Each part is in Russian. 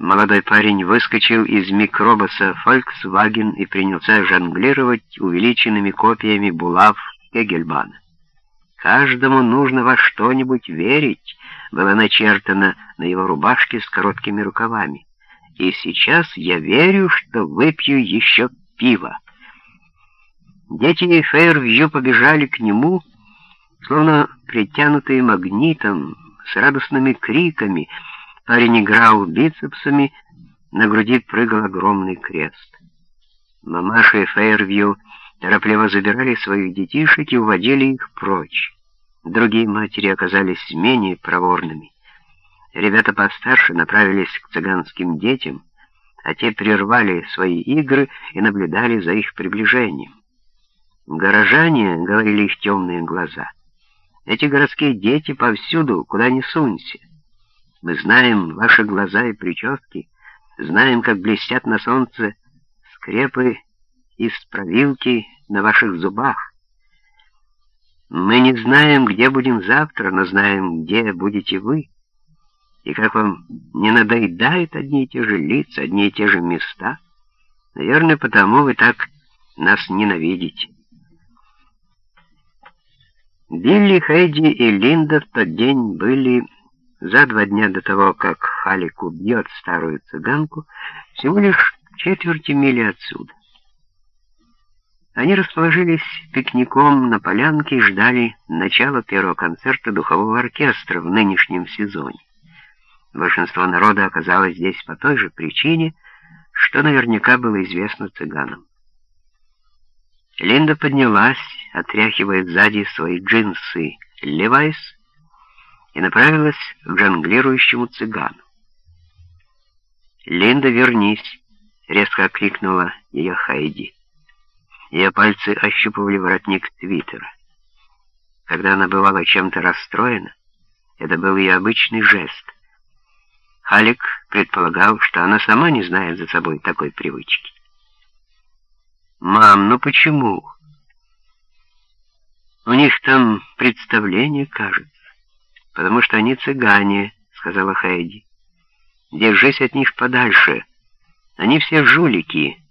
Молодой парень выскочил из микробуса Volkswagen и принялся жонглировать увеличенными копиями булав Гегельбана. Каждому нужно во что-нибудь верить, было начертано на его рубашке с короткими рукавами. И сейчас я верю, что выпью еще пиво. Дети Фейервью побежали к нему, словно притянутые магнитом, с радостными криками. Парень играл бицепсами, на груди прыгал огромный крест. Мамаши Фейервью торопливо забирали своих детишек и уводили их прочь. Другие матери оказались менее проворными. Ребята постарше направились к цыганским детям, а те прервали свои игры и наблюдали за их приближением. «Горожане», — говорили их темные глаза, — «эти городские дети повсюду, куда ни сунься. Мы знаем ваши глаза и прически, знаем, как блестят на солнце скрепы из провилки на ваших зубах. Мы не знаем, где будем завтра, но знаем, где будете вы. И как вам не надоедают одни и те же лица, одни и те же места? Наверное, потому вы так нас ненавидите. Билли, Хэйди и Линда в тот день были за два дня до того, как Халик убьет старую цыганку, всего лишь четверти мили отсюда. Они расположились пикником на полянке и ждали начала первого концерта духового оркестра в нынешнем сезоне. Большинство народа оказалось здесь по той же причине, что наверняка было известно цыганам. Линда поднялась, отряхивая сзади свои джинсы «Левайс» и направилась к жонглирующему цыгану. «Линда, вернись!» — резко окликнула ее Хайди. Ее пальцы ощупывали воротник свитера. Когда она бывала чем-то расстроена, это был ее обычный жест. Халик предполагал, что она сама не знает за собой такой привычки. «Мам, ну почему?» «У них там представление, кажется, потому что они цыгане», — сказала Хайди. «Держись от них подальше. Они все жулики».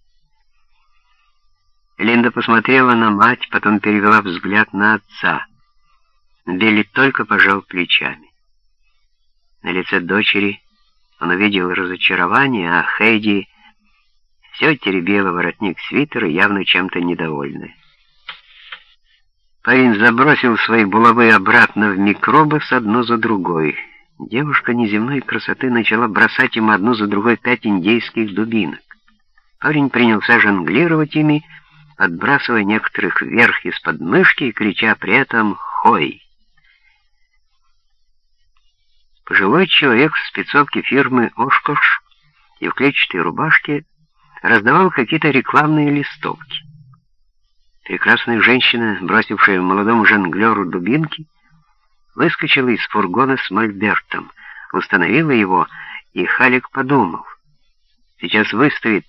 Линда посмотрела на мать, потом перевела взгляд на отца. Билли только пожал плечами. На лице дочери он увидел разочарование, а Хейди все теребила воротник свитера, явно чем-то недовольная. Парень забросил свои булавы обратно в микробус одну за другой. Девушка неземной красоты начала бросать ему одну за другой пять индейских дубинок. Парень принялся жонглировать ими, отбрасывая некоторых вверх из-под мышки и крича при этом «Хой!». Пожилой человек в спецовке фирмы «Ошкош» и в клетчатой рубашке раздавал какие-то рекламные листовки. Прекрасная женщина, бросившая молодому жонглеру дубинки, выскочила из фургона с мольбертом, установила его, и Халик подумал, сейчас выставит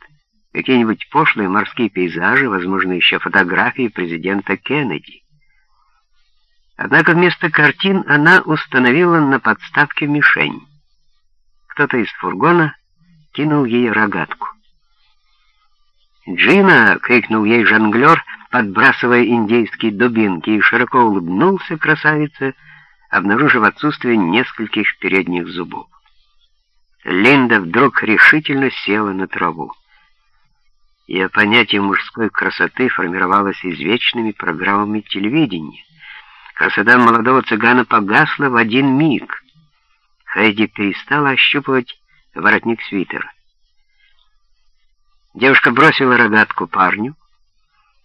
какие-нибудь пошлые морские пейзажи, возможно, еще фотографии президента Кеннеди. Однако вместо картин она установила на подставке мишень. Кто-то из фургона кинул ей рогатку. «Джина!» — крикнул ей жонглер, подбрасывая индейские дубинки, и широко улыбнулся красавице, обнаружив отсутствие нескольких передних зубов. Линда вдруг решительно села на траву. Ее понятие мужской красоты формировалось извечными программами телевидения. Красота молодого цыгана погасла в один миг. Хайди перестала ощупывать воротник свитера. Девушка бросила рогатку парню,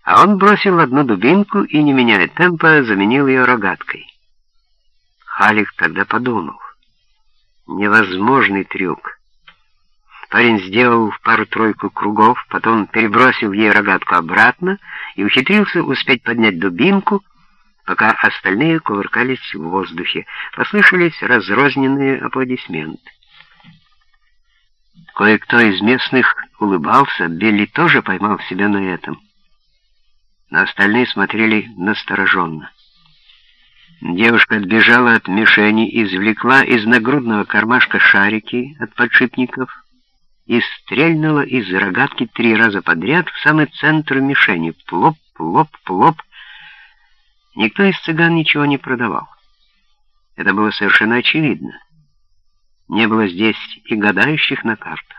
а он бросил одну дубинку и, не меняя темпа, заменил ее рогаткой. Халик тогда подумал. Невозможный трюк. Парень сделал пару-тройку кругов, потом перебросил ей рогатку обратно и ухитрился успеть поднять дубинку, пока остальные кувыркались в воздухе. Послышались разрозненные аплодисменты. Кое-кто из местных улыбался, Билли тоже поймал себя на этом. Но остальные смотрели настороженно. Девушка отбежала от мишени, извлекла из нагрудного кармашка шарики от подшипников и стрельнула из рогатки три раза подряд в самый центр мишени. Плоп, плоп, плоп. Никто из цыган ничего не продавал. Это было совершенно очевидно. Не было здесь и гадающих на картах.